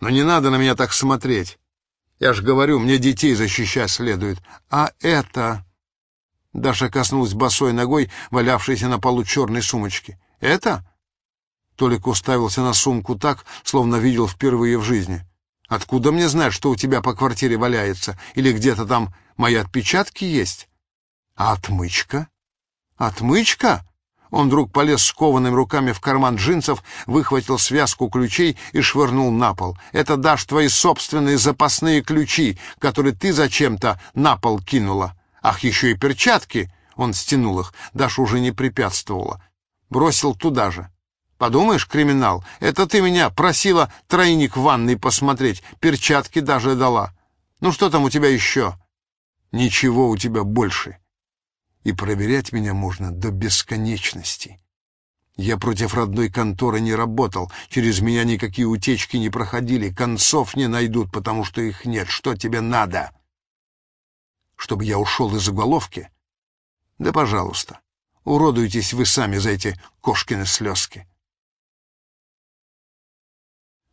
Но не надо на меня так смотреть. Я ж говорю, мне детей защищать следует. А это...» Даша коснулась босой ногой, валявшейся на полу черной сумочки. «Это?» Толик уставился на сумку так, словно видел впервые в жизни. «Откуда мне знать, что у тебя по квартире валяется? Или где-то там мои отпечатки есть?» «А отмычка?» «Отмычка?» Он вдруг полез скованными руками в карман джинсов, выхватил связку ключей и швырнул на пол. «Это, Даш, твои собственные запасные ключи, которые ты зачем-то на пол кинула. Ах, еще и перчатки!» Он стянул их. Даша уже не препятствовала. Бросил туда же. Подумаешь, криминал, это ты меня просила тройник в ванной посмотреть, перчатки даже дала. Ну что там у тебя еще? Ничего у тебя больше. И проверять меня можно до бесконечности. Я против родной конторы не работал, через меня никакие утечки не проходили, концов не найдут, потому что их нет. Что тебе надо? Чтобы я ушел из уголовки? Да, пожалуйста, уродуйтесь вы сами за эти кошкины слезки.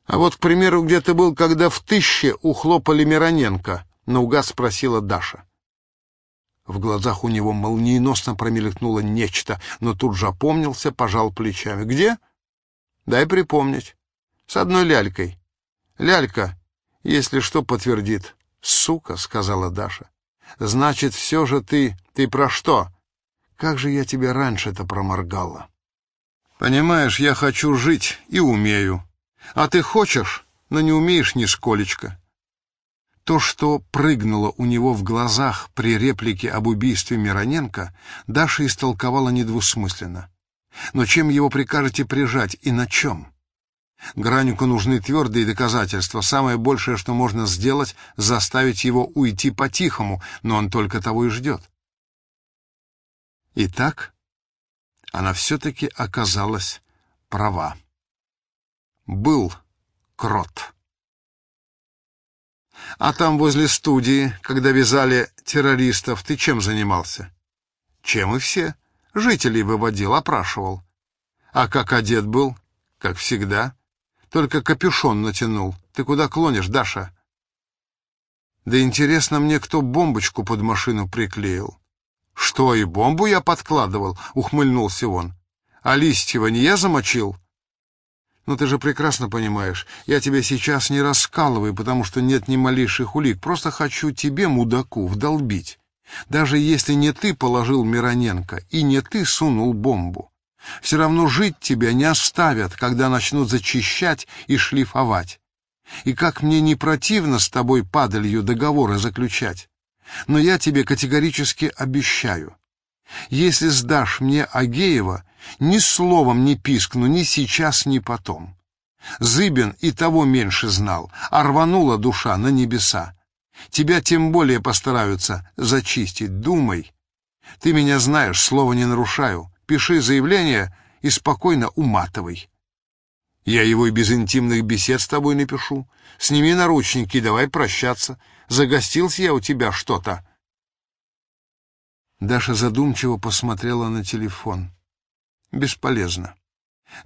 А вот, к примеру, где ты был, когда в тысяче ухлопали Мироненко? Наугад спросила Даша. В глазах у него молниеносно промелькнуло нечто, но тут же опомнился, пожал плечами. «Где?» «Дай припомнить. С одной лялькой. Лялька, если что, подтвердит». «Сука», — сказала Даша. «Значит, все же ты... Ты про что? Как же я тебе раньше-то проморгала?» «Понимаешь, я хочу жить и умею. А ты хочешь, но не умеешь нисколечко. То, что прыгнуло у него в глазах при реплике об убийстве Мироненко, Даша истолковала недвусмысленно. Но чем его прикажете прижать и на чем? Гранику нужны твердые доказательства. Самое большее, что можно сделать, заставить его уйти по-тихому, но он только того и ждет. Итак, она все-таки оказалась права был крот. А там возле студии, когда вязали террористов, ты чем занимался? Чем и все. Жителей выводил, опрашивал. А как одет был? Как всегда. Только капюшон натянул. Ты куда клонишь, Даша? Да интересно мне, кто бомбочку под машину приклеил. Что, и бомбу я подкладывал? Ухмыльнулся он. А Листьева не я замочил? Но ты же прекрасно понимаешь, я тебя сейчас не раскалываю, потому что нет ни малейших улик. Просто хочу тебе, мудаку, вдолбить. Даже если не ты положил Мироненко и не ты сунул бомбу. Все равно жить тебя не оставят, когда начнут зачищать и шлифовать. И как мне не противно с тобой падалью договоры заключать. Но я тебе категорически обещаю, если сдашь мне Агеева, ни словом не пискну ни сейчас, ни потом. Зыбин и того меньше знал, а рванула душа на небеса. Тебя тем более постараются зачистить, думай. Ты меня знаешь, слова не нарушаю. Пиши заявление и спокойно уматывай. Я его и без интимных бесед с тобой напишу. Сними наручники, давай прощаться. Загостился я у тебя что-то. Даша задумчиво посмотрела на телефон. Бесполезно.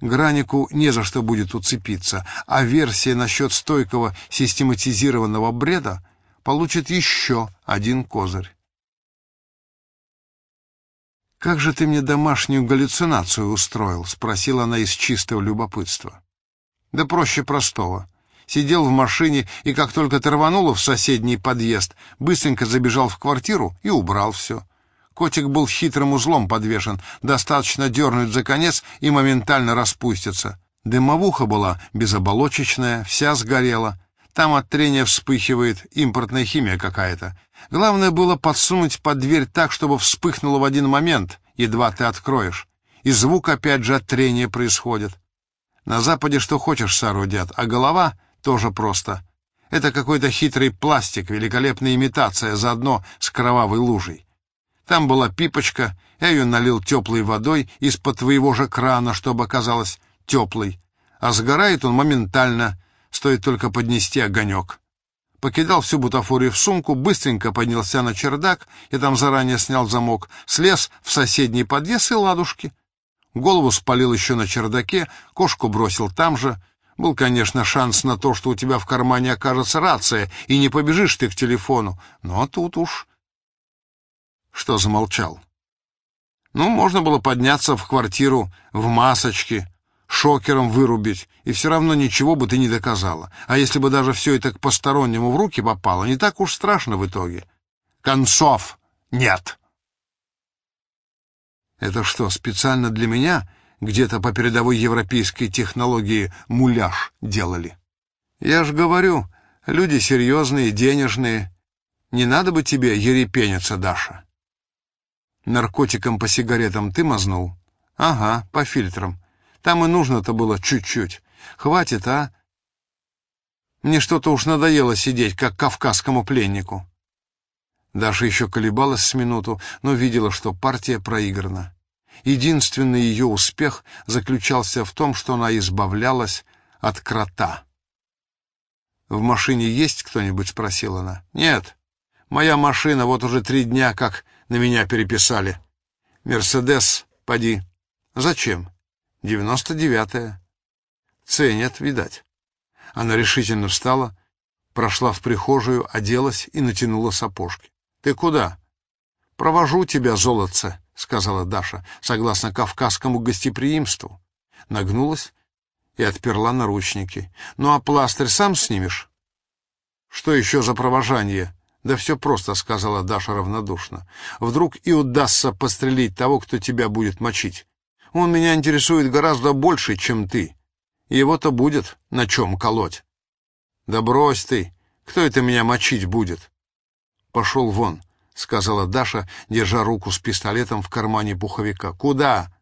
Гранику не за что будет уцепиться, а версия насчет стойкого систематизированного бреда получит еще один козырь. «Как же ты мне домашнюю галлюцинацию устроил?» — спросила она из чистого любопытства. «Да проще простого. Сидел в машине, и как только ты рванула в соседний подъезд, быстренько забежал в квартиру и убрал все. Котик был хитрым узлом подвешен, достаточно дернуть за конец и моментально распустится. Дымовуха была безоболочечная, вся сгорела. Там от трения вспыхивает импортная химия какая-то. Главное было подсунуть под дверь так, чтобы вспыхнуло в один момент, едва ты откроешь. И звук опять же от трения происходит. На Западе что хочешь соорудят, а голова тоже просто. Это какой-то хитрый пластик, великолепная имитация, заодно с кровавой лужей. Там была пипочка, я ее налил теплой водой из-под твоего же крана, чтобы оказалось теплой. А сгорает он моментально, стоит только поднести огонек. Покидал всю бутафорию в сумку, быстренько поднялся на чердак, я там заранее снял замок, слез в соседний подъезд и ладушки. Голову спалил еще на чердаке, кошку бросил там же, Был, конечно, шанс на то, что у тебя в кармане окажется рация, и не побежишь ты к телефону. Но тут уж... Что замолчал? Ну, можно было подняться в квартиру в масочке, шокером вырубить, и все равно ничего бы ты не доказала. А если бы даже все это к постороннему в руки попало, не так уж страшно в итоге. Концов нет. Это что, специально для меня где-то по передовой европейской технологии муляж делали? Я ж говорю, люди серьезные, денежные. Не надо бы тебе ерепениться, Даша. Наркотиком по сигаретам ты мазнул? Ага, по фильтрам. Там и нужно-то было чуть-чуть. Хватит, а? Мне что-то уж надоело сидеть, как кавказскому пленнику. Даша еще колебалась с минуту, но видела, что партия проиграна. Единственный ее успех заключался в том, что она избавлялась от крота. «В машине есть кто-нибудь?» — спросила она. «Нет. Моя машина вот уже три дня как на меня переписали. Мерседес, поди. Зачем? Девяносто девятая. Ценят, видать». Она решительно встала, прошла в прихожую, оделась и натянула сапожки. «Ты куда?» «Провожу тебя, золотце», — сказала Даша, согласно кавказскому гостеприимству. Нагнулась и отперла наручники. «Ну а пластырь сам снимешь?» «Что еще за провожание?» «Да все просто», — сказала Даша равнодушно. «Вдруг и удастся пострелить того, кто тебя будет мочить. Он меня интересует гораздо больше, чем ты. Его-то будет на чем колоть». «Да брось ты! Кто это меня мочить будет?» «Пошел вон», — сказала Даша, держа руку с пистолетом в кармане пуховика. «Куда?»